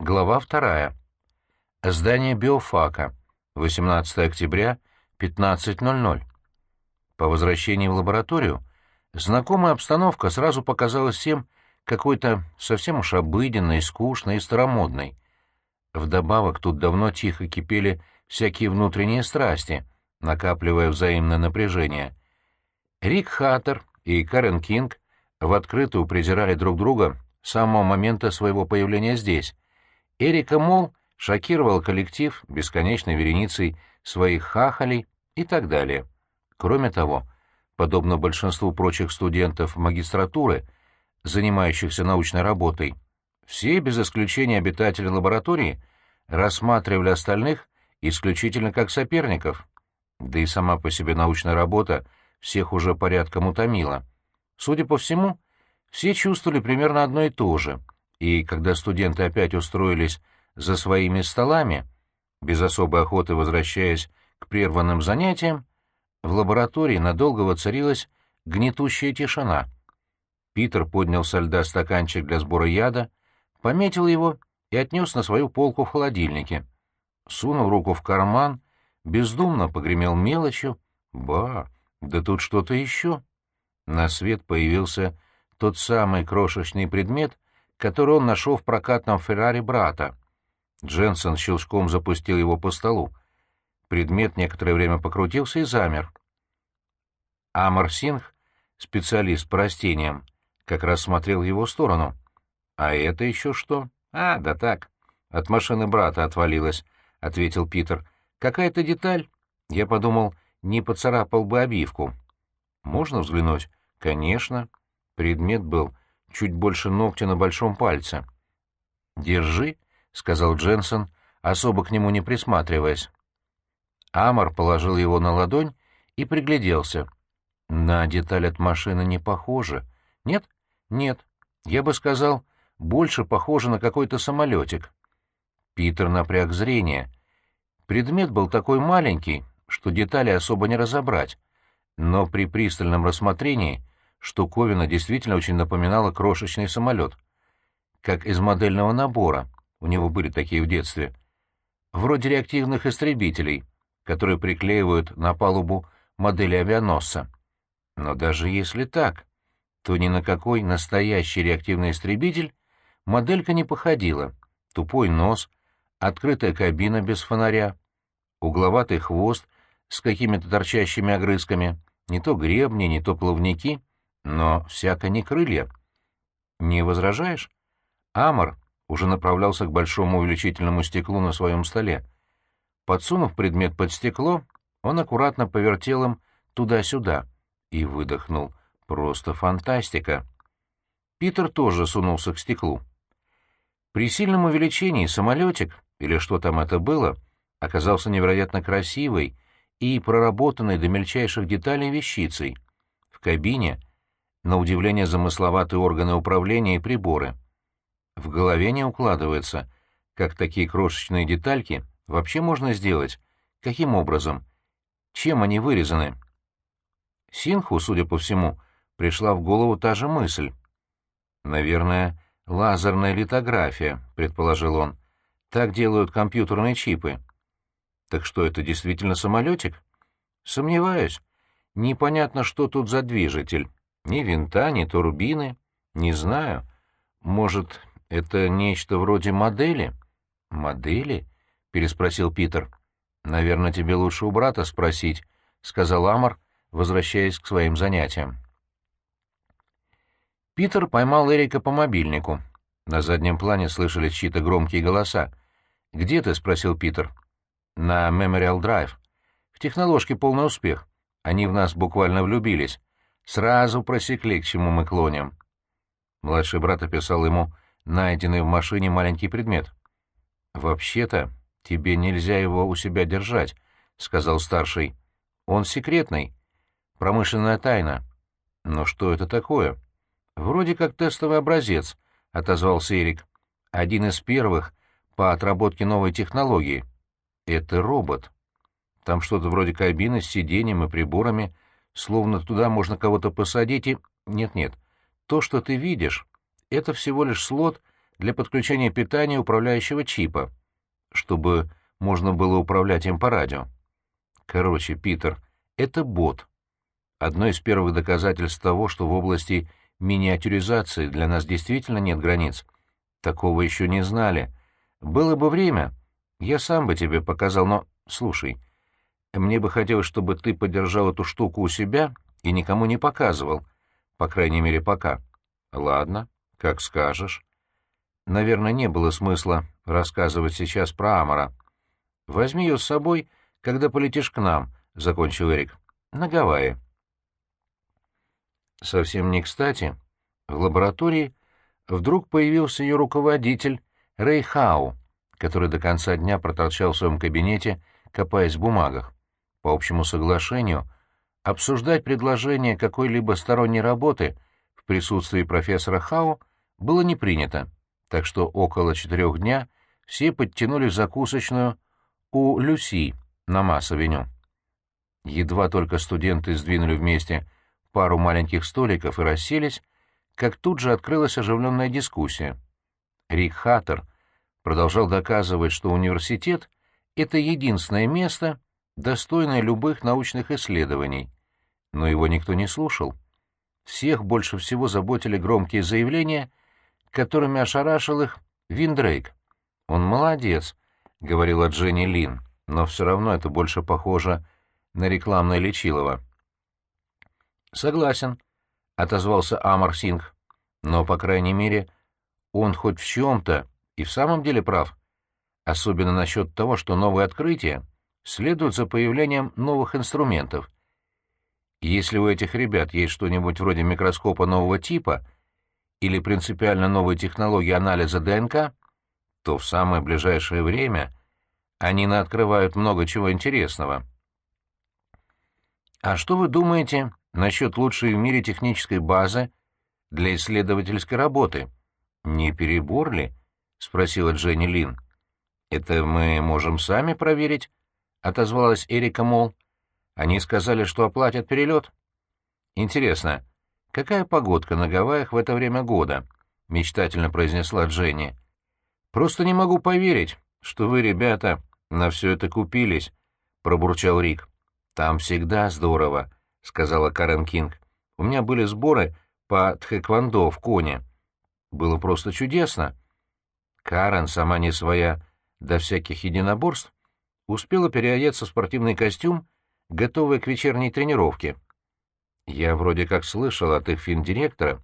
Глава вторая. Здание биофака. 18 октября, 15.00. По возвращении в лабораторию знакомая обстановка сразу показалась всем какой-то совсем уж обыденной, скучной и старомодной. Вдобавок тут давно тихо кипели всякие внутренние страсти, накапливая взаимное напряжение. Рик Хаттер и Карен Кинг в открытую презирали друг друга с самого момента своего появления здесь. Эрика Мол шокировал коллектив бесконечной вереницей своих хахалей и так далее. Кроме того, подобно большинству прочих студентов магистратуры, занимающихся научной работой, все, без исключения обитатели лаборатории, рассматривали остальных исключительно как соперников. Да и сама по себе научная работа всех уже порядком утомила. Судя по всему, все чувствовали примерно одно и то же, и когда студенты опять устроились за своими столами, без особой охоты возвращаясь к прерванным занятиям, в лаборатории надолго воцарилась гнетущая тишина. Питер поднял со льда стаканчик для сбора яда, пометил его и отнес на свою полку в холодильнике. Сунув руку в карман, бездумно погремел мелочью. Ба, да тут что-то еще. На свет появился тот самый крошечный предмет, который он нашел в прокатном Феррари брата. Дженсен щелчком запустил его по столу. Предмет некоторое время покрутился и замер. Амар Синг, специалист по растениям, как раз смотрел в его сторону. «А это еще что?» «А, да так. От машины брата отвалилась», — ответил Питер. «Какая-то деталь?» Я подумал, не поцарапал бы обивку. «Можно взглянуть?» «Конечно». Предмет был чуть больше ногтя на большом пальце. «Держи», — сказал Дженсен, особо к нему не присматриваясь. Амор положил его на ладонь и пригляделся. На деталь от машины не похоже. Нет? Нет. Я бы сказал, больше похоже на какой-то самолетик. Питер напряг зрение. Предмет был такой маленький, что детали особо не разобрать, но при пристальном рассмотрении штуковина действительно очень напоминала крошечный самолет. Как из модельного набора, у него были такие в детстве. Вроде реактивных истребителей, которые приклеивают на палубу модели авианосца. Но даже если так, то ни на какой настоящий реактивный истребитель моделька не походила. Тупой нос, открытая кабина без фонаря, угловатый хвост с какими-то торчащими огрызками, не то гребни, не то плавники, но всяко не крылья. Не возражаешь? Амор уже направлялся к большому увеличительному стеклу на своем столе. Подсунув предмет под стекло, он аккуратно повертел им туда-сюда и выдохнул. Просто фантастика. Питер тоже сунулся к стеклу. При сильном увеличении самолетик, или что там это было, оказался невероятно красивой и проработанной до мельчайших деталей вещицей. В кабине, на удивление, замысловатые органы управления и приборы. В голове не укладывается, как такие крошечные детальки вообще можно сделать, каким образом, чем они вырезаны. Синху, судя по всему, пришла в голову та же мысль. «Наверное, лазерная литография», — предположил он. «Так делают компьютерные чипы». «Так что, это действительно самолетик?» «Сомневаюсь. Непонятно, что тут за движитель. Ни винта, ни турбины. Не знаю. Может, это нечто вроде модели?» «Модели?» — переспросил Питер. «Наверное, тебе лучше у брата спросить», — сказал Амор, возвращаясь к своим занятиям. Питер поймал Эрика по мобильнику. На заднем плане слышались чьи-то громкие голоса. «Где ты?» — спросил Питер. «На Memorial Drive. В техноложке полный успех. Они в нас буквально влюбились. Сразу просекли, к чему мы клоним». Младший брат описал ему найденный в машине маленький предмет. «Вообще-то тебе нельзя его у себя держать», — сказал старший. «Он секретный. Промышленная тайна». «Но что это такое?» «Вроде как тестовый образец», — отозвался Эрик. «Один из первых по отработке новой технологии. Это робот. Там что-то вроде кабины с сиденьем и приборами, словно туда можно кого-то посадить и... Нет-нет, то, что ты видишь, это всего лишь слот для подключения питания управляющего чипа, чтобы можно было управлять им по радио. Короче, Питер, это бот. Одно из первых доказательств того, что в области миниатюризации для нас действительно нет границ. Такого еще не знали. Было бы время, я сам бы тебе показал, но... Слушай, мне бы хотелось, чтобы ты подержал эту штуку у себя и никому не показывал. По крайней мере, пока. Ладно, как скажешь. Наверное, не было смысла рассказывать сейчас про Амора. Возьми ее с собой, когда полетишь к нам, — закончил Эрик. На Гавайи. Совсем не кстати, в лаборатории вдруг появился ее руководитель Рэй Хау, который до конца дня проторчал в своем кабинете, копаясь в бумагах. По общему соглашению, обсуждать предложение какой-либо сторонней работы в присутствии профессора Хау было не принято, так что около четырех дня все подтянули закусочную у Люси на Масс-авеню. Едва только студенты сдвинули вместе пару маленьких столиков и расселись, как тут же открылась оживленная дискуссия. Рик Хаттер продолжал доказывать, что университет — это единственное место, достойное любых научных исследований. Но его никто не слушал. Всех больше всего заботили громкие заявления, которыми ошарашил их Виндрейк. «Он молодец», — говорила Дженни Лин, но все равно это больше похоже на рекламное лечилово. «Согласен», — отозвался Амар Сингх. «Но, по крайней мере, он хоть в чем-то и в самом деле прав. Особенно насчет того, что новые открытия следуют за появлением новых инструментов. Если у этих ребят есть что-нибудь вроде микроскопа нового типа или принципиально новой технологии анализа ДНК, то в самое ближайшее время они наоткрывают много чего интересного. А что вы думаете насчет лучшей в мире технической базы для исследовательской работы? Не перебор ли? — спросила Дженни Лин. «Это мы можем сами проверить?» — отозвалась Эрика Мол. «Они сказали, что оплатят перелет». «Интересно, какая погодка на Гавайях в это время года?» — мечтательно произнесла Дженни. «Просто не могу поверить, что вы, ребята, на все это купились», — пробурчал Рик. «Там всегда здорово», — сказала Карен Кинг. «У меня были сборы по тхэквондо в Коне. Было просто чудесно». Карен, сама не своя, до всяких единоборств, успела переодеться в спортивный костюм, готовая к вечерней тренировке. Я вроде как слышал от их финдиректора,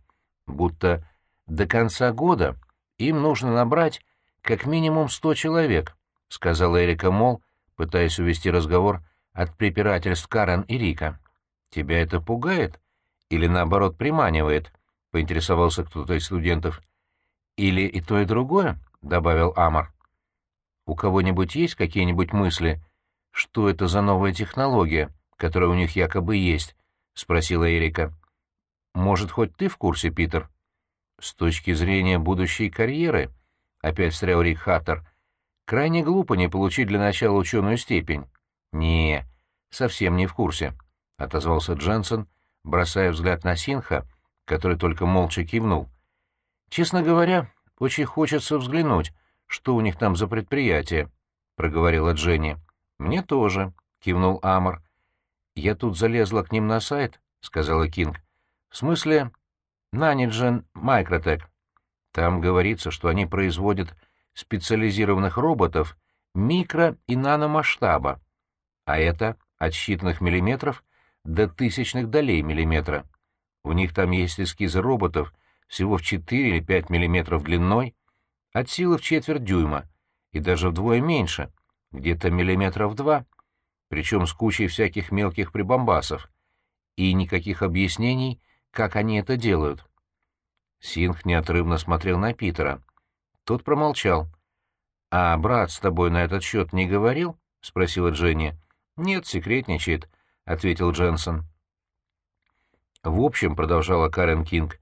будто до конца года им нужно набрать как минимум сто человек, — сказала Эрика Мол, пытаясь увести разговор от препирательств Карен и Рика. — Тебя это пугает? Или, наоборот, приманивает? — поинтересовался кто-то из студентов. — Или и то, и другое? — добавил Амар. «У кого-нибудь есть какие-нибудь мысли, что это за новая технология, которая у них якобы есть?» — спросила Эрика. «Может, хоть ты в курсе, Питер?» «С точки зрения будущей карьеры», — опять встрял Рик Хаттер, — «крайне глупо не получить для начала ученую степень». «Не, совсем не в курсе», — отозвался Дженсен, бросая взгляд на Синха, который только молча кивнул. «Честно говоря, очень хочется взглянуть, что у них там за предприятие», — проговорила Дженни. «Мне тоже», — кивнул Амор. «Я тут залезла к ним на сайт», — сказала Кинг. «В смысле, Наниджен Микротек. Там говорится, что они производят специализированных роботов микро- и наномасштаба, а это от считанных миллиметров до тысячных долей миллиметра. У них там есть эскизы роботов — всего в 4 или 5 мм длиной, от силы в четверть дюйма, и даже вдвое меньше, где-то миллиметров два, причем с кучей всяких мелких прибамбасов, и никаких объяснений, как они это делают. Синх неотрывно смотрел на Питера. Тот промолчал. «А брат с тобой на этот счет не говорил?» — спросила Дженни. «Нет, секретничает», — ответил Дженсен. «В общем», — продолжала Карен Кинг,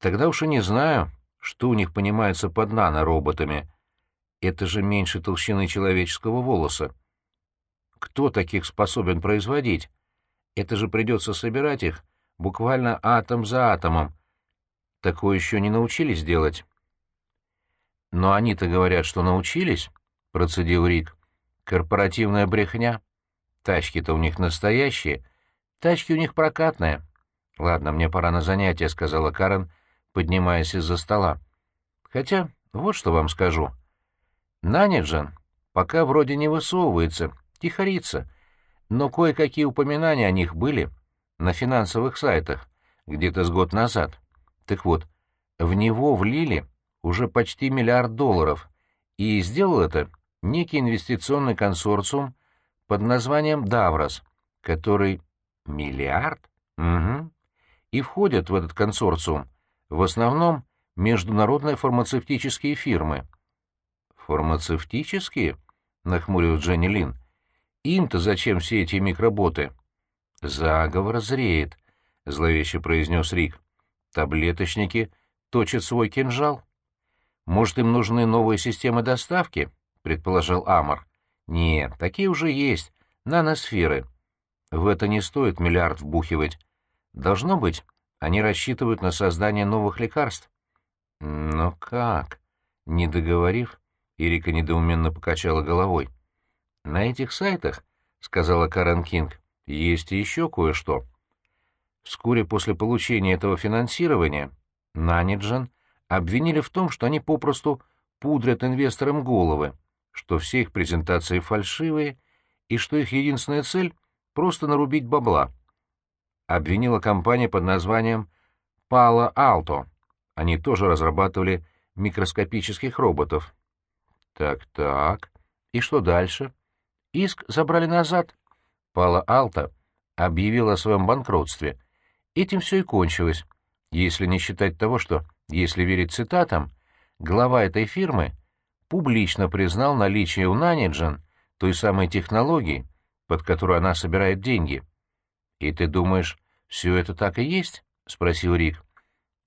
Тогда уж и не знаю, что у них понимается под нанороботами. Это же меньше толщины человеческого волоса. Кто таких способен производить? Это же придется собирать их буквально атом за атомом. Такое еще не научились делать. Но они-то говорят, что научились, — процедил Рик. Корпоративная брехня. Тачки-то у них настоящие, тачки у них прокатные. Ладно, мне пора на занятия, — сказала Карен, поднимаясь из-за стола. Хотя, вот что вам скажу. Наниджен пока вроде не высовывается, тихорится, но кое-какие упоминания о них были на финансовых сайтах где-то с год назад. Так вот, в него влили уже почти миллиард долларов, и сделал это некий инвестиционный консорциум под названием «Даврос», который... Миллиард? Угу. И входят в этот консорциум в основном международные фармацевтические фирмы. «Фармацевтические?» — нахмурил Дженни Лин. «Им-то зачем все эти микроботы?» «Заговор зреет», — зловеще произнес Рик. «Таблеточники точат свой кинжал». «Может, им нужны новые системы доставки?» — предположил Амор. «Нет, такие уже есть. Наносферы. В это не стоит миллиард вбухивать. Должно быть, они рассчитывают на создание новых лекарств». «Но как?» — не договорив, Ирика недоуменно покачала головой. «На этих сайтах, — сказала Карен Кинг, — есть еще кое-что». Вскоре после получения этого финансирования Наниджан обвинили в том, что они попросту пудрят инвесторам головы, что все их презентации фальшивые и что их единственная цель — просто нарубить бабла. Обвинила компания под названием Palo Alto. Они тоже разрабатывали микроскопических роботов. Так-так. И что дальше? Иск забрали назад. Palo Alto объявил о своем банкротстве. Этим все и кончилось, если не считать того, что если верить цитатам, глава этой фирмы публично признал наличие у Наниджен той самой технологии, под которую она собирает деньги. «И ты думаешь, все это так и есть?» — спросил Рик.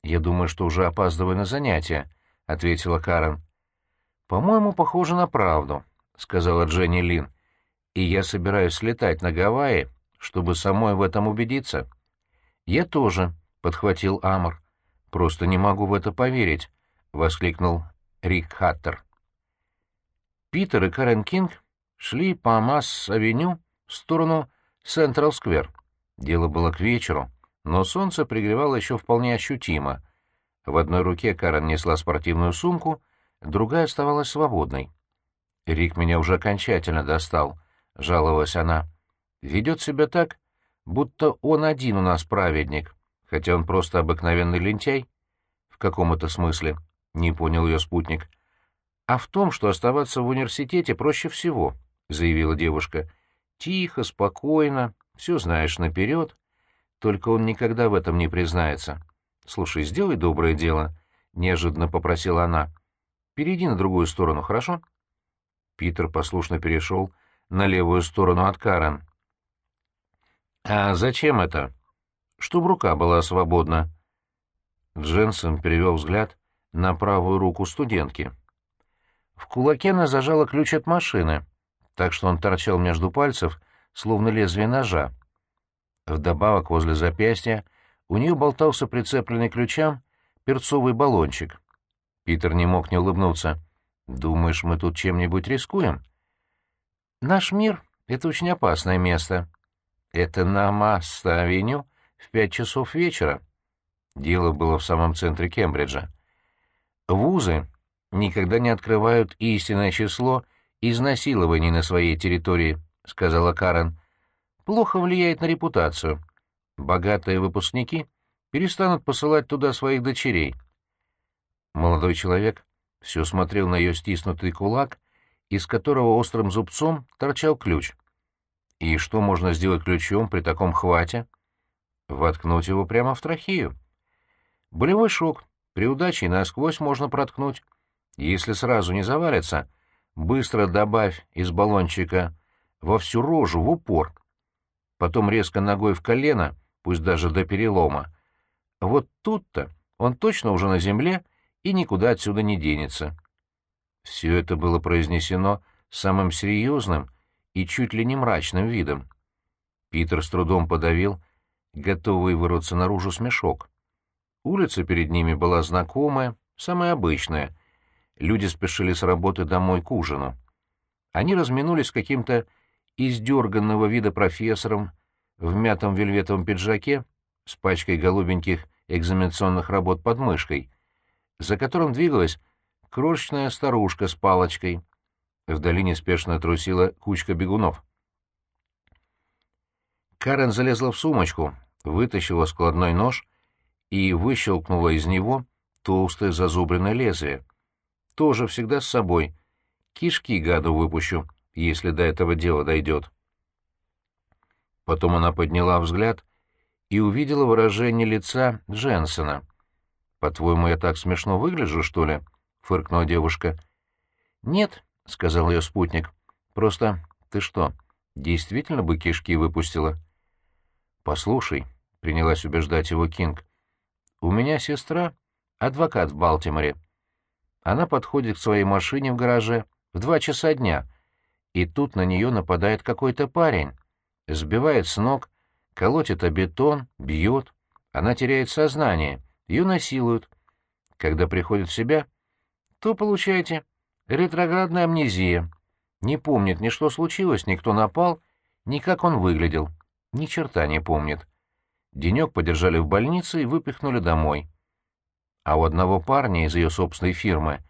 «Я думаю, что уже опаздываю на занятия», — ответила Карен. «По-моему, похоже на правду», — сказала Дженни Лин. «И я собираюсь слетать на Гавайи, чтобы самой в этом убедиться». «Я тоже», — подхватил Амор. «Просто не могу в это поверить», — воскликнул Рик Хаттер. Питер и Карен Кинг шли по Масс-авеню в сторону Централ-сквер. Дело было к вечеру, но солнце пригревало еще вполне ощутимо. В одной руке Карен несла спортивную сумку, другая оставалась свободной. «Рик меня уже окончательно достал», — жаловалась она. «Ведет себя так, будто он один у нас праведник, хотя он просто обыкновенный лентяй. В каком это смысле? Не понял ее спутник. А в том, что оставаться в университете проще всего, заявила девушка. Тихо, спокойно, все знаешь наперед. Только он никогда в этом не признается. Слушай, сделай доброе дело, неожиданно попросила она. Перейди на другую сторону, хорошо? Питер послушно перешел на левую сторону от Карен. «А зачем это?» «Чтоб рука была свободна». Дженсен перевел взгляд на правую руку студентки. В кулаке она зажала ключ от машины, так что он торчал между пальцев, словно лезвие ножа. Вдобавок возле запястья у нее болтался прицепленный ключам перцовый баллончик. Питер не мог не улыбнуться. «Думаешь, мы тут чем-нибудь рискуем?» «Наш мир — это очень опасное место», это на Масса-авеню в пять часов вечера. Дело было в самом центре Кембриджа. Вузы никогда не открывают истинное число изнасилований на своей территории, — сказала Карен. Плохо влияет на репутацию. Богатые выпускники перестанут посылать туда своих дочерей. Молодой человек все смотрел на ее стиснутый кулак, из которого острым зубцом торчал ключ. И что можно сделать ключом при таком хвате? Воткнуть его прямо в трахею. Болевой шок. При удаче насквозь можно проткнуть. Если сразу не завалится, быстро добавь из баллончика во всю рожу, в упор. Потом резко ногой в колено, пусть даже до перелома. Вот тут-то он точно уже на земле и никуда отсюда не денется. Все это было произнесено самым серьезным и чуть ли не мрачным видом. Питер с трудом подавил, готовый вырваться наружу смешок. Улица перед ними была знакомая, самая обычная. люди спешили с работы домой к ужину. Они разминулись с каким-то издерганного вида профессором в мятом вельветовом пиджаке с пачкой голубеньких экзаменационных работ под мышкой, за которым двигалась крошечная старушка с палочкой. Вдали неспешно трусила кучка бегунов. Карен залезла в сумочку, вытащила складной нож и выщелкнула из него толстое зазубренное лезвие. Тоже всегда с собой. Кишки гаду выпущу, если до этого дела дойдет. Потом она подняла взгляд и увидела выражение лица Дженсона. «По-твоему, я так смешно выгляжу, что ли?» — фыркнула девушка. «Нет», — сказал ее спутник. «Просто ты что, действительно бы кишки выпустила?» «Послушай», — принялась убеждать его Кинг, — «у меня сестра, адвокат в Балтиморе. Она подходит к своей машине в гараже в два часа дня, и тут на нее нападает какой-то парень, сбивает с ног, колотит о бетон, бьет. Она теряет сознание, ее насилуют. Когда приходит в себя, то получаете ретроградная амнезия. Не помнит ни что случилось, ни кто напал, ни как он выглядел. Ни черта не помнит. Денек подержали в больнице и выпихнули домой. А у одного парня из ее собственной фирмы,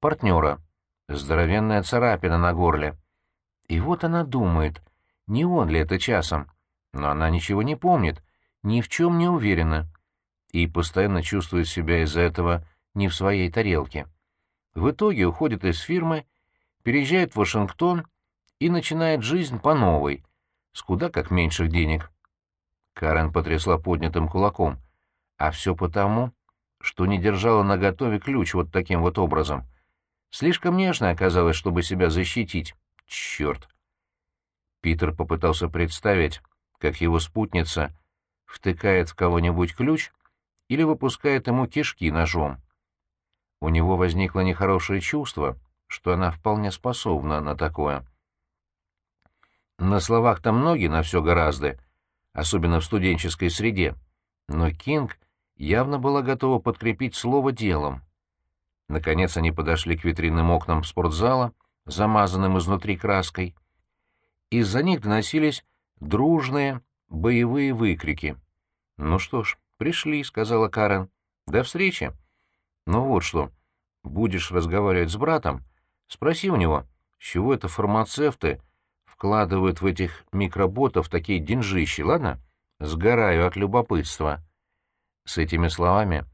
партнера, здоровенная царапина на горле. И вот она думает, не он ли это часом, но она ничего не помнит, ни в чем не уверена, и постоянно чувствует себя из-за этого не в своей тарелке. В итоге уходит из фирмы, переезжает в Вашингтон и начинает жизнь по новой, с куда как меньших денег. Карен потрясла поднятым кулаком. А все потому, что не держала наготове ключ вот таким вот образом. Слишком нежно оказалось, чтобы себя защитить. Черт! Питер попытался представить, как его спутница втыкает в кого-нибудь ключ или выпускает ему кишки ножом. У него возникло нехорошее чувство, что она вполне способна на такое. На словах-то многие на все гораздо, особенно в студенческой среде, но Кинг явно была готова подкрепить слово делом. Наконец они подошли к витринным окнам спортзала, замазанным изнутри краской. Из-за них доносились дружные боевые выкрики. «Ну что ж, пришли», — сказала Карен. «До встречи». «Ну вот что, будешь разговаривать с братом, спроси у него, с чего это фармацевты вкладывают в этих микроботов такие деньжищи, ладно? Сгораю от любопытства». С этими словами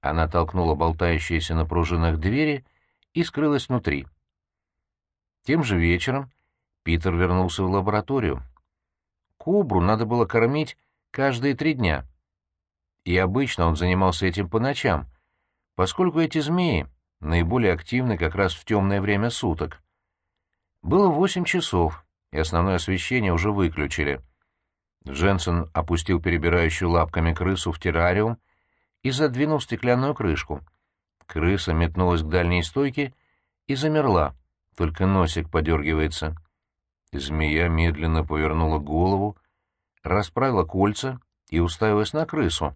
она толкнула болтающиеся на пружинах двери и скрылась внутри. Тем же вечером Питер вернулся в лабораторию. Кобру надо было кормить каждые три дня. И обычно он занимался этим по ночам, поскольку эти змеи наиболее активны как раз в темное время суток. Было восемь часов, и основное освещение уже выключили. Дженсен опустил перебирающую лапками крысу в террариум и задвинул стеклянную крышку. Крыса метнулась к дальней стойке и замерла, только носик подергивается. Змея медленно повернула голову, расправила кольца и уставилась на крысу.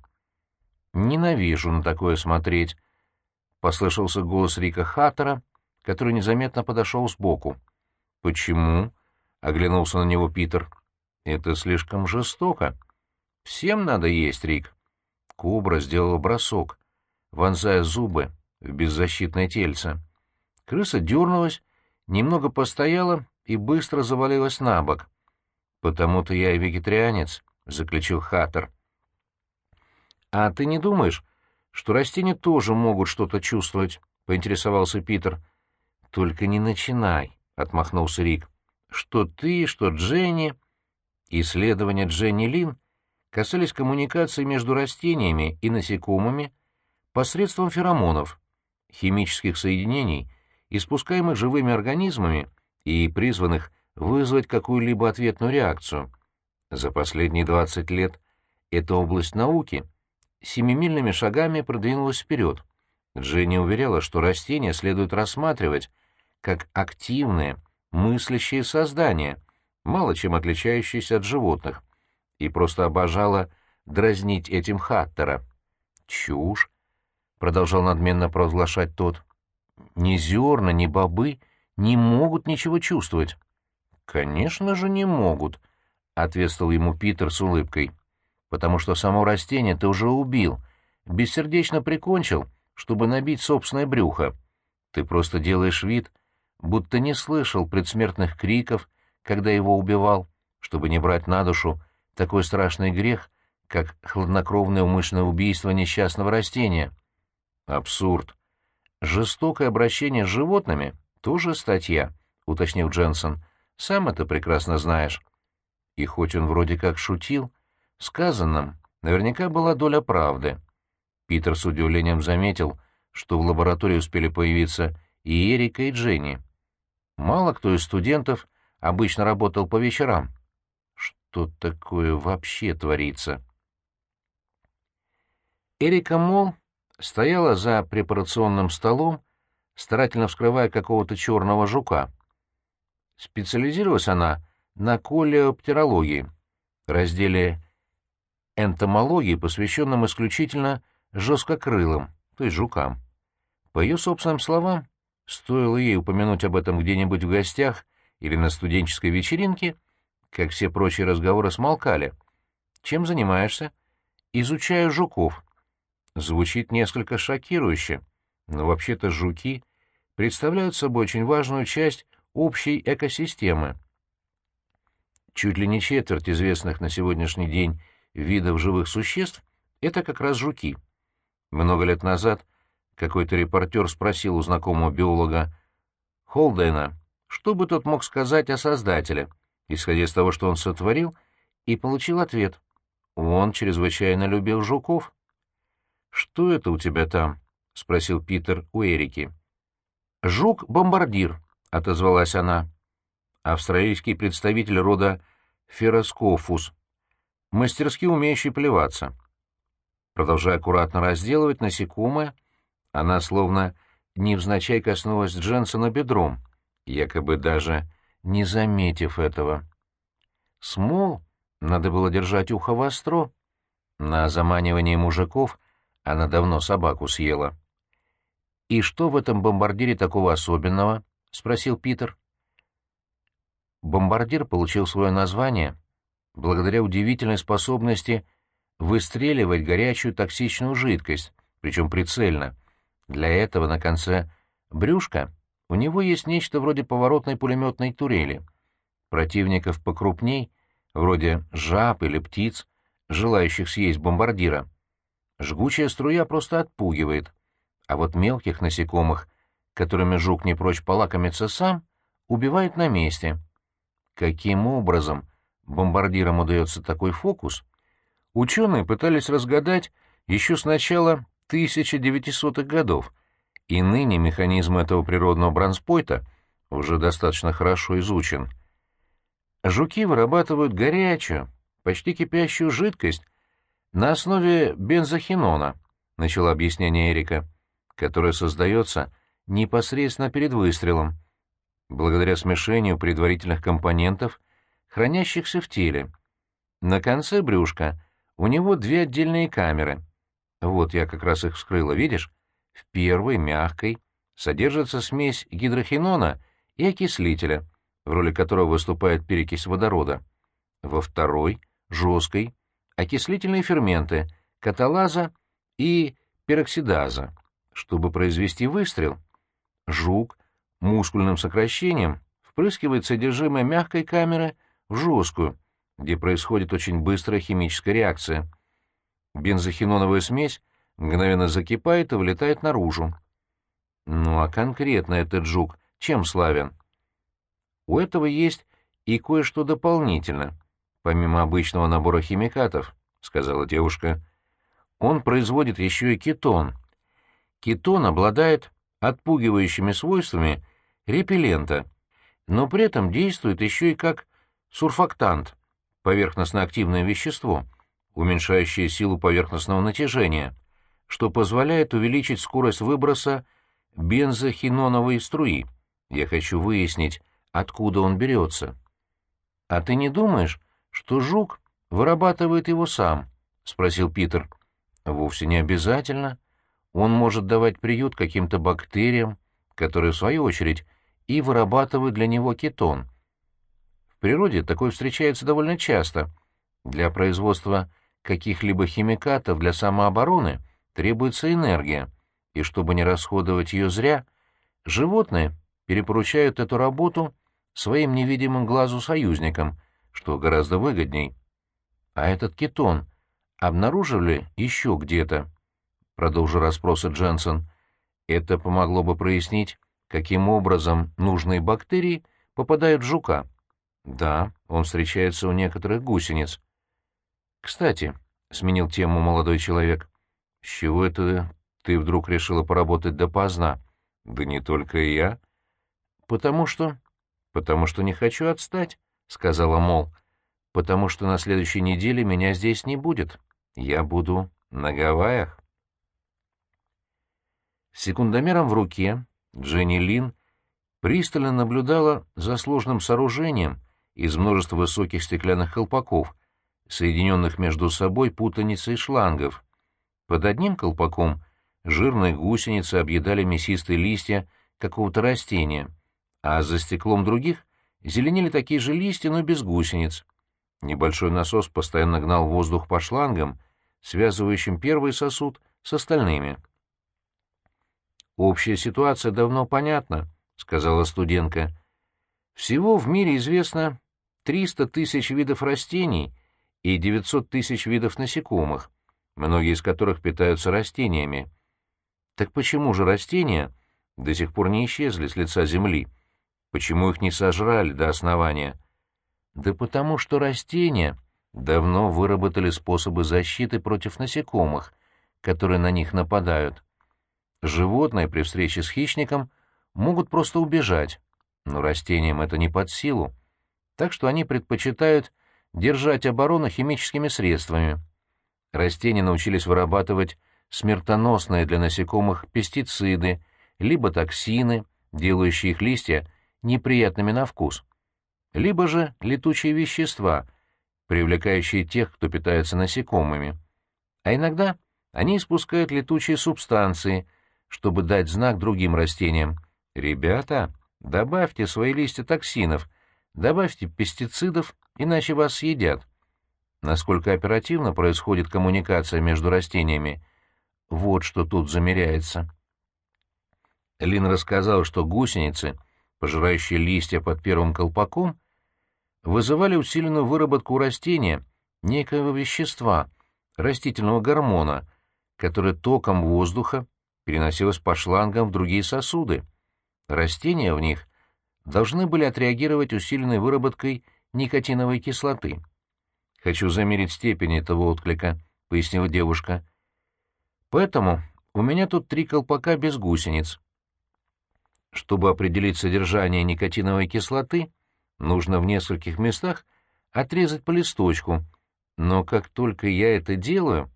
«Ненавижу на такое смотреть», — послышался голос Рика Хаттера, который незаметно подошел сбоку. «Почему?» — оглянулся на него Питер. «Это слишком жестоко. Всем надо есть, Рик». Кобра сделала бросок, вонзая зубы в беззащитное тельце. Крыса дернулась, немного постояла и быстро завалилась на бок. «Потому-то я и вегетарианец», — заключил Хаттер. «А ты не думаешь, что растения тоже могут что-то чувствовать?» — поинтересовался Питер. «Только не начинай», — отмахнулся Рик. «Что ты, что Дженни...» Исследования Дженни Лин касались коммуникации между растениями и насекомыми посредством феромонов, химических соединений, испускаемых живыми организмами и призванных вызвать какую-либо ответную реакцию. За последние 20 лет эта область науки семимильными шагами продвинулась вперед. Дженни уверяла, что растения следует рассматривать как активные, мыслящие создания, мало чем отличающиеся от животных, и просто обожала дразнить этим Хаттера. «Чушь!» — продолжал надменно провозглашать тот. Ни зерна, ни бобы не могут ничего чувствовать. «Конечно же не могут», — ответствовал ему Питер с улыбкой, «потому что само растение ты уже убил, бессердечно прикончил, чтобы набить собственное брюхо. Ты просто делаешь вид, будто не слышал предсмертных криков, когда его убивал, чтобы не брать на душу такой страшный грех, как хладнокровное умышленное убийство несчастного растения. Абсурд. Жестокое обращение с животными — тоже статья, — уточнил Дженсен. Сам это прекрасно знаешь. И хоть он вроде как шутил, сказанным наверняка была доля правды. Питер с удивлением заметил, что в лаборатории успели появиться и Эрика, и Дженни. Мало кто из студентов обычно работал по вечерам. Что такое вообще творится? Эрика Мол стояла за препарационным столом, старательно вскрывая какого-то черного жука. Специализировалась она на колеоптерологии, разделе энтомологии, посвященном исключительно жесткокрылым, то есть жукам. По ее собственным словам, стоило ей упомянуть об этом где-нибудь в гостях или на студенческой вечеринке, как все прочие разговоры смолкали. «Чем занимаешься?» «Изучаю жуков». Звучит несколько шокирующе, но вообще-то жуки представляют собой очень важную часть общей экосистемы. Чуть ли не четверть известных на сегодняшний день видов живых существ — это как раз жуки. Много лет назад какой-то репортер спросил у знакомого биолога Холдена, что бы тот мог сказать о создателе, исходя из того, что он сотворил, и получил ответ. Он чрезвычайно любил жуков. «Что это у тебя там?» — спросил Питер у Эрики. «Жук-бомбардир», — отозвалась она. «Австралийский представитель рода Фероскофус, мастерски умеющий плеваться». Продолжая аккуратно разделывать насекомое, она словно невзначай коснулась Дженсона бедром, якобы даже не заметив этого. Смол надо было держать ухо востро. На заманивание мужиков она давно собаку съела. «И что в этом бомбардире такого особенного?» — спросил Питер. Бомбардир получил свое название благодаря удивительной способности выстреливать горячую токсичную жидкость, причем прицельно. Для этого на конце брюшка у него есть нечто вроде поворотной пулеметной турели. Противников покрупней, вроде жаб или птиц, желающих съесть бомбардира, жгучая струя просто отпугивает, а вот мелких насекомых, которыми жук не прочь полакомиться сам, убивает на месте. Каким образом бомбардирам удается такой фокус — Ученые пытались разгадать еще с начала 1900-х годов, и ныне механизм этого природного бронспойта уже достаточно хорошо изучен. Жуки вырабатывают горячую, почти кипящую жидкость на основе бензохинона, начала объяснение Эрика, которая создается непосредственно перед выстрелом, благодаря смешению предварительных компонентов, хранящихся в теле. На конце брюшка у него две отдельные камеры. Вот я как раз их вскрыла, видишь? В первой, мягкой, содержится смесь гидрохинона и окислителя, в роли которого выступает перекись водорода. Во второй, жесткой, окислительные ферменты, каталаза и пероксидаза. Чтобы произвести выстрел, жук мускульным сокращением впрыскивает содержимое мягкой камеры в жесткую, где происходит очень быстрая химическая реакция. Бензохиноновая смесь мгновенно закипает и вылетает наружу. Ну а конкретно этот жук чем славен? У этого есть и кое-что дополнительно, помимо обычного набора химикатов, — сказала девушка. Он производит еще и кетон. Кетон обладает отпугивающими свойствами репеллента, но при этом действует еще и как сурфактант, поверхностно-активное вещество, уменьшающее силу поверхностного натяжения, что позволяет увеличить скорость выброса бензохиноновой струи. Я хочу выяснить, откуда он берется. — А ты не думаешь, что жук вырабатывает его сам? — спросил Питер. — Вовсе не обязательно. Он может давать приют каким-то бактериям, которые, в свою очередь, и вырабатывают для него кетон. В природе такое встречается довольно часто. Для производства каких-либо химикатов для самообороны требуется энергия, и чтобы не расходовать ее зря, животные перепоручают эту работу своим невидимым глазу союзникам, что гораздо выгодней. А этот кетон обнаружили еще где-то? Продолжил расспросы Дженсен. Это помогло бы прояснить, каким образом нужные бактерии попадают в жука. Да, он встречается у некоторых гусениц. Кстати, — сменил тему молодой человек, — с чего это ты вдруг решила поработать допоздна? Да не только я. Потому что... Потому что не хочу отстать, — сказала Мол. Потому что на следующей неделе меня здесь не будет. Я буду на Гавайях. С секундомером в руке Дженни Лин пристально наблюдала за сложным сооружением из множества высоких стеклянных колпаков, соединенных между собой путаницей шлангов. Под одним колпаком жирные гусеницы объедали мясистые листья какого-то растения, а за стеклом других зеленели такие же листья, но без гусениц. Небольшой насос постоянно гнал воздух по шлангам, связывающим первый сосуд с остальными. «Общая ситуация давно понятна», — сказала студентка. «Всего в мире известно 300 тысяч видов растений и 900 тысяч видов насекомых, многие из которых питаются растениями. Так почему же растения до сих пор не исчезли с лица Земли? Почему их не сожрали до основания? Да потому что растения давно выработали способы защиты против насекомых, которые на них нападают. Животные при встрече с хищником могут просто убежать, но растениям это не под силу, так что они предпочитают держать оборону химическими средствами. Растения научились вырабатывать смертоносные для насекомых пестициды, либо токсины, делающие их листья неприятными на вкус, либо же летучие вещества, привлекающие тех, кто питается насекомыми. А иногда они испускают летучие субстанции, чтобы дать знак другим растениям. «Ребята, добавьте свои листья токсинов, добавьте пестицидов, иначе вас съедят». Насколько оперативно происходит коммуникация между растениями, вот что тут замеряется. Лин рассказал, что гусеницы, пожирающие листья под первым колпаком, вызывали усиленную выработку у растения некоего вещества, растительного гормона, которое током воздуха переносилось по шлангам в другие сосуды. Растения в них должны были отреагировать усиленной выработкой никотиновой кислоты. «Хочу замерить степень этого отклика», — пояснила девушка. «Поэтому у меня тут три колпака без гусениц. Чтобы определить содержание никотиновой кислоты, нужно в нескольких местах отрезать по листочку, но как только я это делаю,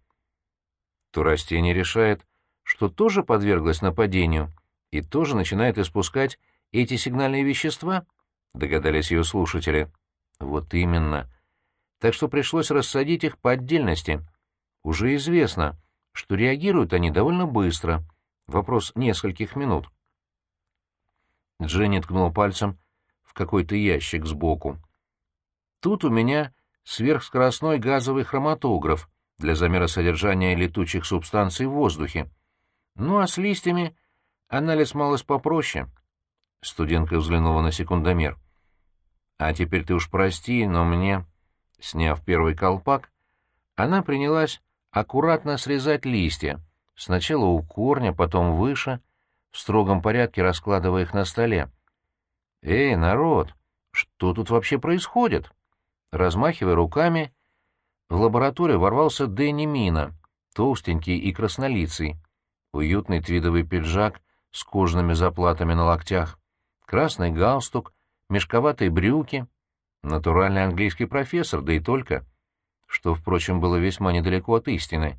то растение решает, что тоже подверглась нападению и тоже начинает испускать эти сигнальные вещества, догадались ее слушатели. Вот именно. Так что пришлось рассадить их по отдельности. Уже известно, что реагируют они довольно быстро. Вопрос нескольких минут. Дженни ткнул пальцем в какой-то ящик сбоку. Тут у меня сверхскоростной газовый хроматограф для замера содержания летучих субстанций в воздухе. Ну а с листьями анализ малость попроще. Студентка взглянула на секундомер. А теперь ты уж прости, но мне... Сняв первый колпак, она принялась аккуратно срезать листья, сначала у корня, потом выше, в строгом порядке раскладывая их на столе. «Эй, народ, что тут вообще происходит?» Размахивая руками, в лабораторию ворвался Дэнни Мина, толстенький и краснолицый уютный твидовый пиджак с кожаными заплатами на локтях, красный галстук, мешковатые брюки, натуральный английский профессор, да и только, что, впрочем, было весьма недалеко от истины.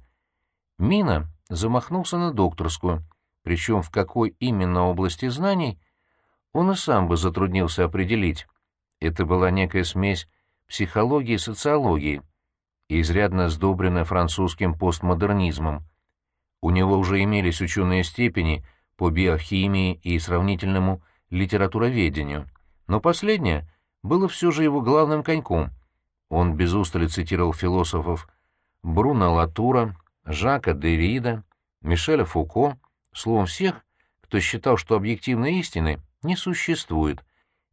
Мина замахнулся на докторскую, причем в какой именно области знаний он и сам бы затруднился определить. Это была некая смесь психологии и социологии, изрядно сдобренная французским постмодернизмом. У него уже имелись ученые степени по биохимии и сравнительному литературоведению, но последнее было все же его главным коньком. Он без устали цитировал философов Бруно Латура, Жака Дерида, Мишеля Фуко, словом всех, кто считал, что объективной истины не существует,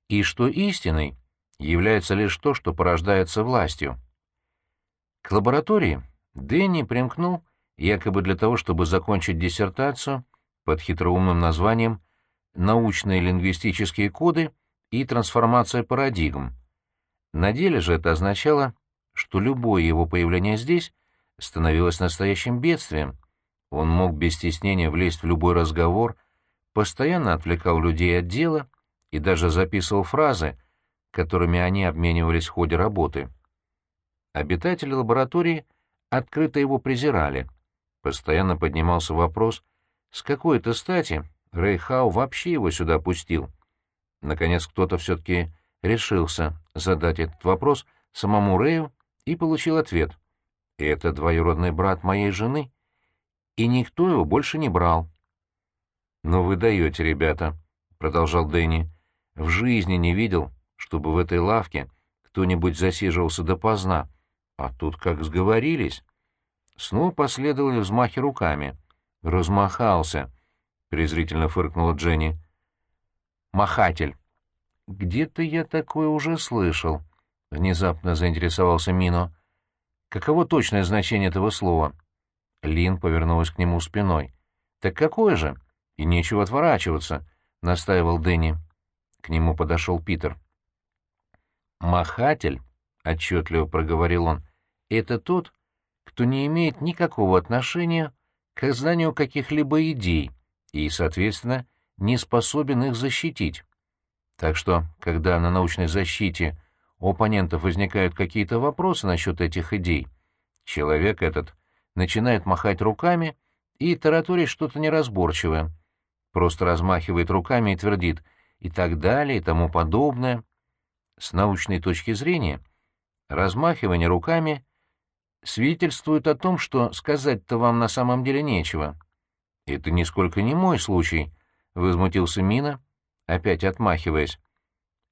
и что истиной является лишь то, что порождается властью. К лаборатории Дэнни примкнул якобы для того, чтобы закончить диссертацию под хитроумным названием «Научные лингвистические коды и трансформация парадигм». На деле же это означало, что любое его появление здесь становилось настоящим бедствием. Он мог без стеснения влезть в любой разговор, постоянно отвлекал людей от дела и даже записывал фразы, которыми они обменивались в ходе работы. Обитатели лаборатории открыто его презирали. Постоянно поднимался вопрос, с какой-то стати Рейхау вообще его сюда пустил. Наконец кто-то все-таки решился задать этот вопрос самому Рэю и получил ответ. «Это двоюродный брат моей жены, и никто его больше не брал». «Но вы даете, ребята», — продолжал Дэнни. «В жизни не видел, чтобы в этой лавке кто-нибудь засиживался допоздна, а тут как сговорились». Снова последовали взмахи руками. «Размахался», — презрительно фыркнула Дженни. «Махатель». «Где-то я такое уже слышал», — внезапно заинтересовался Мино. «Каково точное значение этого слова?» Лин повернулась к нему спиной. «Так какое же?» «И нечего отворачиваться», — настаивал Дэнни. К нему подошел Питер. «Махатель», — отчетливо проговорил он, — «это тот, кто не имеет никакого отношения к изданию каких-либо идей и, соответственно, не способен их защитить. Так что, когда на научной защите у оппонентов возникают какие-то вопросы насчет этих идей, человек этот начинает махать руками и тараторить что-то неразборчивое, просто размахивает руками и твердит и так далее и тому подобное. С научной точки зрения, размахивание руками свидетельствует о том, что сказать-то вам на самом деле нечего. «Это нисколько не мой случай», — возмутился Мина, опять отмахиваясь.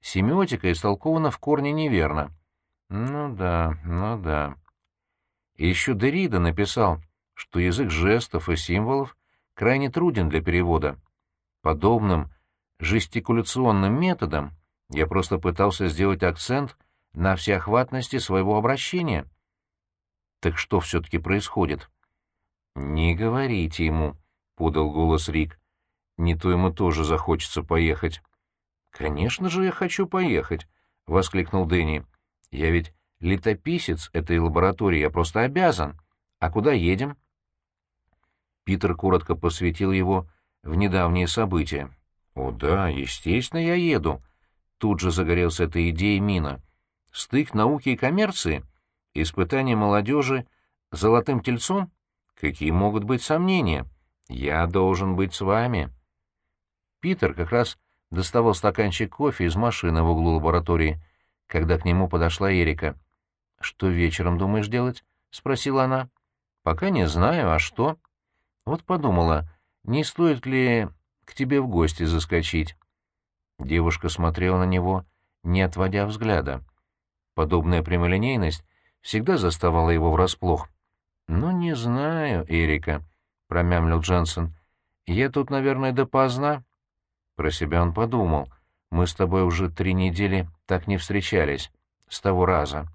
Семиотика истолкована в корне неверно. Ну да, ну да. И еще Дерида написал, что язык жестов и символов крайне труден для перевода. Подобным жестикуляционным методом я просто пытался сделать акцент на всеохватности своего обращения. Так что все-таки происходит? «Не говорите ему», — подал голос Рик. Не то ему тоже захочется поехать. «Конечно же я хочу поехать», — воскликнул Дэнни. «Я ведь летописец этой лаборатории, я просто обязан. А куда едем?» Питер коротко посвятил его в недавние события. «О да, естественно, я еду». Тут же загорелся этой идеей Мина. «Стык науки и коммерции? Испытание молодежи золотым тельцом? Какие могут быть сомнения? Я должен быть с вами». Питер как раз доставал стаканчик кофе из машины в углу лаборатории, когда к нему подошла Эрика. «Что вечером думаешь делать?» — спросила она. «Пока не знаю, а что?» Вот подумала, не стоит ли к тебе в гости заскочить. Девушка смотрела на него, не отводя взгляда. Подобная прямолинейность всегда заставала его врасплох. «Ну, не знаю, Эрика», — промямлил Дженсен. «Я тут, наверное, допоздна». Про себя он подумал. Мы с тобой уже три недели так не встречались. С того раза.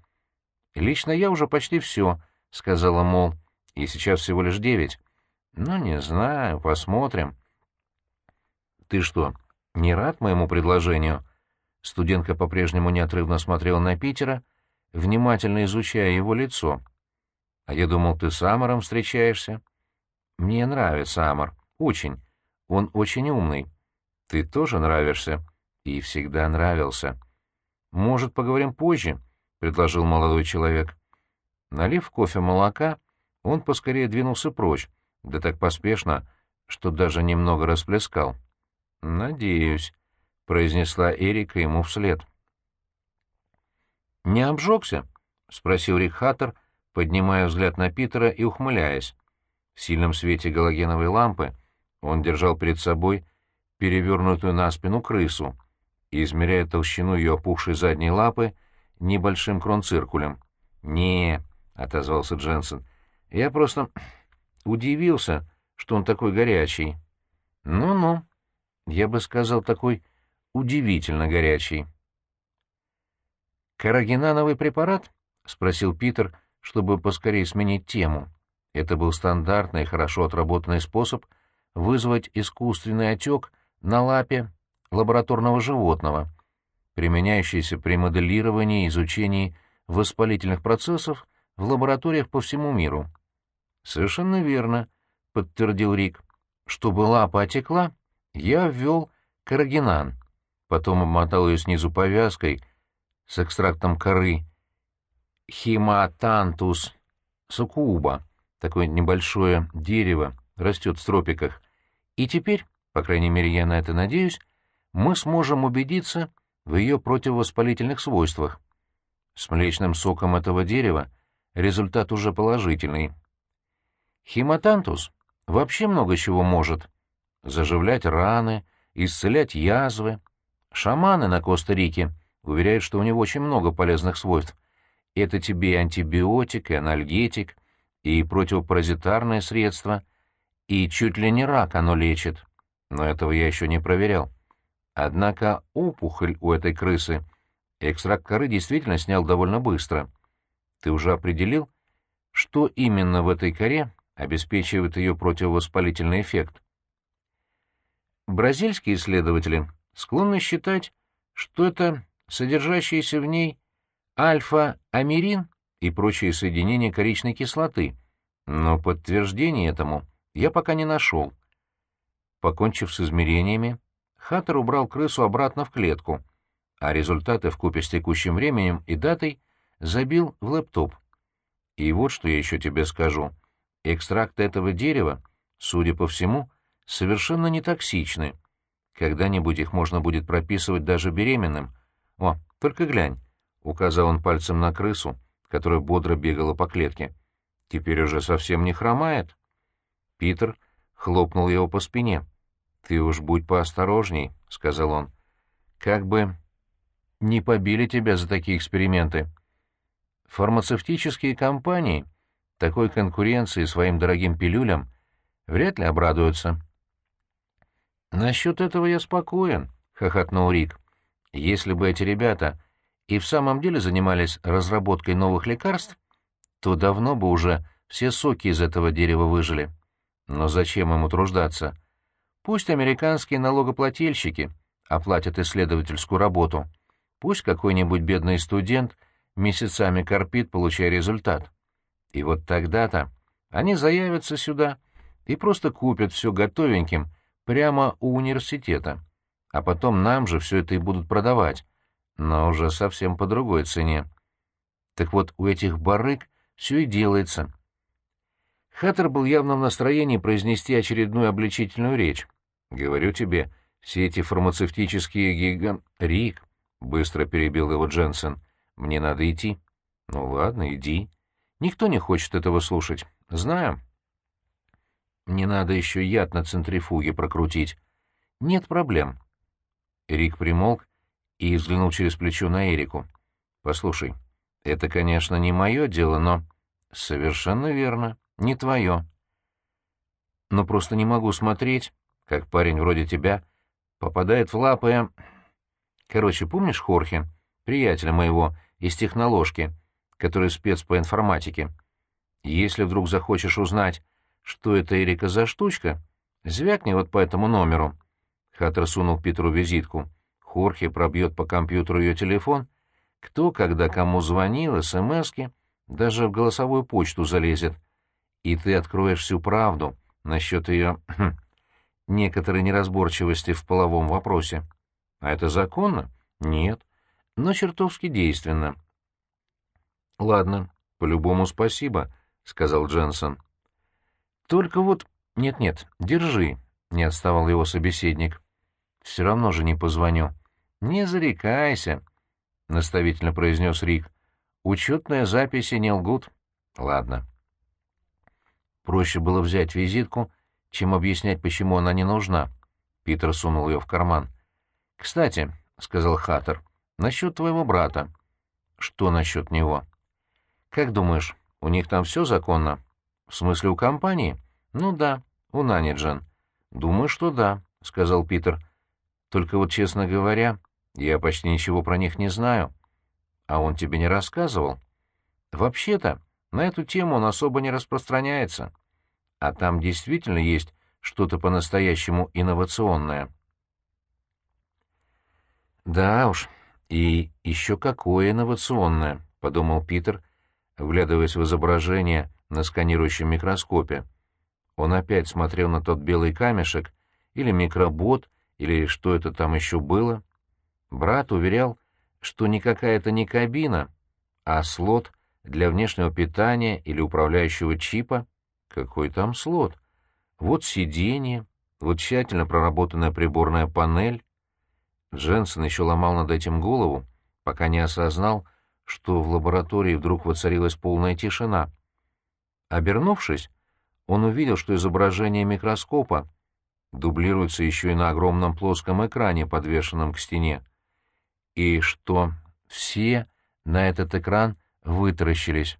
Лично я уже почти все, — сказала Мол. И сейчас всего лишь девять. Ну, не знаю, посмотрим. Ты что, не рад моему предложению? Студентка по-прежнему неотрывно смотрела на Питера, внимательно изучая его лицо. А я думал, ты с Амором встречаешься. Мне нравится Амор. Очень. Он очень умный. Ты тоже нравишься. И всегда нравился. Может, поговорим позже? — предложил молодой человек. Налив кофе молока, он поскорее двинулся прочь, да так поспешно, что даже немного расплескал. «Надеюсь», — произнесла Эрика ему вслед. «Не обжегся?» — спросил Рик Хаттер, поднимая взгляд на Питера и ухмыляясь. В сильном свете галогеновой лампы Он держал перед собой перевернутую на спину крысу, измеряя толщину ее опухшей задней лапы небольшим кронциркулем. «Не», — отозвался Дженсен, — «я просто удивился, что он такой горячий». «Ну-ну», я бы сказал, такой удивительно горячий. «Карагинановый препарат?» — спросил Питер, чтобы поскорее сменить тему. Это был стандартный, хорошо отработанный способ вызвать искусственный отек на лапе лабораторного животного, применяющийся при моделировании и изучении воспалительных процессов в лабораториях по всему миру. «Совершенно верно», — подтвердил Рик. «Чтобы лапа отекла, я ввел карагинан, потом обмотал ее снизу повязкой с экстрактом коры химатантус сукуба, такое небольшое дерево, растет в тропиках. И теперь, по крайней мере я на это надеюсь, мы сможем убедиться в ее противовоспалительных свойствах. С млечным соком этого дерева результат уже положительный. Химатантус вообще много чего может. Заживлять раны, исцелять язвы. Шаманы на Коста-Рике уверяют, что у него очень много полезных свойств. Это тебе и антибиотик, и анальгетик, и противопаразитарное средство, и чуть ли не рак оно лечит. Но этого я еще не проверял. Однако опухоль у этой крысы экстракт коры действительно снял довольно быстро. Ты уже определил, что именно в этой коре обеспечивает ее противовоспалительный эффект? Бразильские исследователи склонны считать, что это содержащиеся в ней альфа-амирин и прочие соединения коричной кислоты, но подтверждения этому я пока не нашел. Покончив с измерениями, Хаттер убрал крысу обратно в клетку, а результаты вкупе с текущим временем и датой забил в лэптоп. И вот что я еще тебе скажу. Экстракт этого дерева, судя по всему, совершенно не токсичны. Когда-нибудь их можно будет прописывать даже беременным. О, только глянь, — указал он пальцем на крысу, которая бодро бегала по клетке. Теперь уже совсем не хромает. Питер хлопнул его по спине. «Ты уж будь поосторожней», — сказал он. «Как бы не побили тебя за такие эксперименты. Фармацевтические компании такой конкуренции своим дорогим пилюлям вряд ли обрадуются». «Насчет этого я спокоен», — хохотнул Рик. «Если бы эти ребята и в самом деле занимались разработкой новых лекарств, то давно бы уже все соки из этого дерева выжили. Но зачем им утруждаться? Пусть американские налогоплательщики оплатят исследовательскую работу. Пусть какой-нибудь бедный студент месяцами корпит, получая результат. И вот тогда-то они заявятся сюда и просто купят все готовеньким, прямо у университета. А потом нам же все это и будут продавать, но уже совсем по другой цене. Так вот, у этих барыг все и делается. Хаттер был явно в настроении произнести очередную обличительную речь. «Говорю тебе, все эти фармацевтические гига...» «Рик», — быстро перебил его Дженсен, — «мне надо идти». «Ну ладно, иди. Никто не хочет этого слушать. Знаю». Мне надо еще яд на центрифуге прокрутить. Нет проблем. Рик примолк и взглянул через плечо на Эрику. Послушай, это, конечно, не мое дело, но... Совершенно верно, не твое. Но просто не могу смотреть, как парень вроде тебя попадает в лапы... Короче, помнишь Хорхе, приятеля моего из техноложки, который спец по информатике? Если вдруг захочешь узнать, что это Эрика за штучка? Звякни вот по этому номеру. Хаттер сунул Питеру визитку. Хорхе пробьет по компьютеру ее телефон. Кто, когда кому звонил, смски, даже в голосовую почту залезет. И ты откроешь всю правду насчет ее хм, некоторой неразборчивости в половом вопросе. А это законно? Нет. Но чертовски действенно. Ладно, по-любому спасибо, — сказал Дженсен. Только вот... Нет-нет, держи, — не отставал его собеседник. Все равно же не позвоню. Не зарекайся, — наставительно произнес Рик. Учетные записи не лгут. Ладно. Проще было взять визитку, чем объяснять, почему она не нужна. Питер сунул ее в карман. «Кстати», — сказал Хаттер, — «насчет твоего брата». «Что насчет него?» «Как думаешь, у них там все законно?» «В смысле, у компании?» «Ну да, у Наниджан». «Думаю, что да», — сказал Питер. «Только вот, честно говоря, я почти ничего про них не знаю». «А он тебе не рассказывал?» «Вообще-то, на эту тему он особо не распространяется. А там действительно есть что-то по-настоящему инновационное». «Да уж, и еще какое инновационное», — подумал Питер, вглядываясь в изображение на сканирующем микроскопе. Он опять смотрел на тот белый камешек, или микробот, или что это там еще было. Брат уверял, что никакая это не кабина, а слот для внешнего питания или управляющего чипа. Какой там слот? Вот сиденье, вот тщательно проработанная приборная панель. Дженсен еще ломал над этим голову, пока не осознал, что в лаборатории вдруг воцарилась полная тишина. Обернувшись, он увидел, что изображение микроскопа дублируется еще и на огромном плоском экране, подвешенном к стене, и что все на этот экран вытаращились.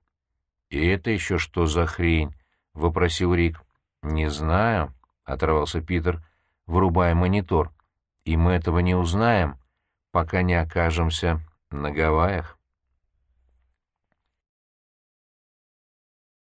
«И это еще что за хрень?» — вопросил Рик. «Не знаю», — оторвался Питер, вырубая монитор. «И мы этого не узнаем, пока не окажемся на Гавайях».